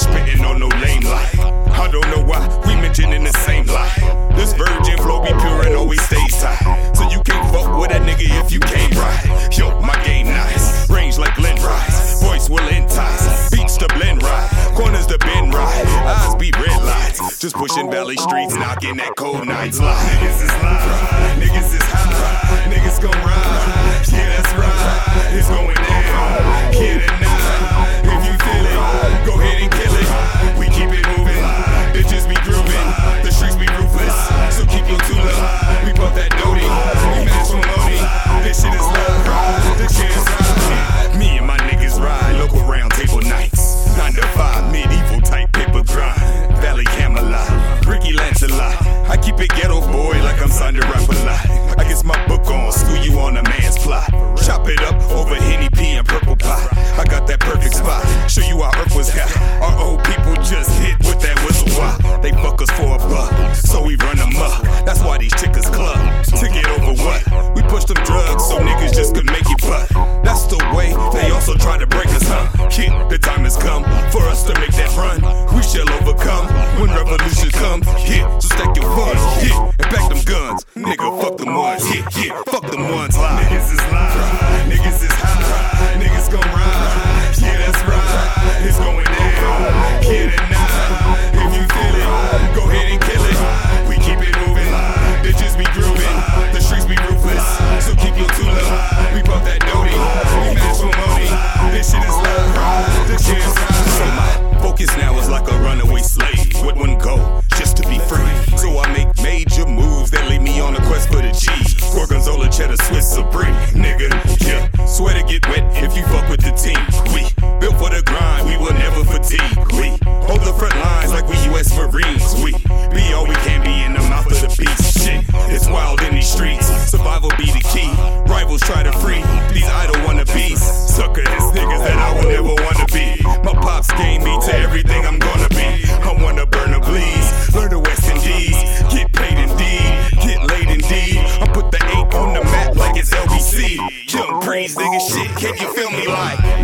spitting on no lame life. I don't know why we mentioning the same life. This virgin flow be pure and always stays tight. So you can't fuck with that nigga if you can't ride. Yo, my game nice, range like Glen Rice, voice will entice, beats to blend right, corners to bend right, eyes be red lights. Just pushing valley streets, knocking that cold night's light. Is live. dreams, nigga. Shit, can you feel me like?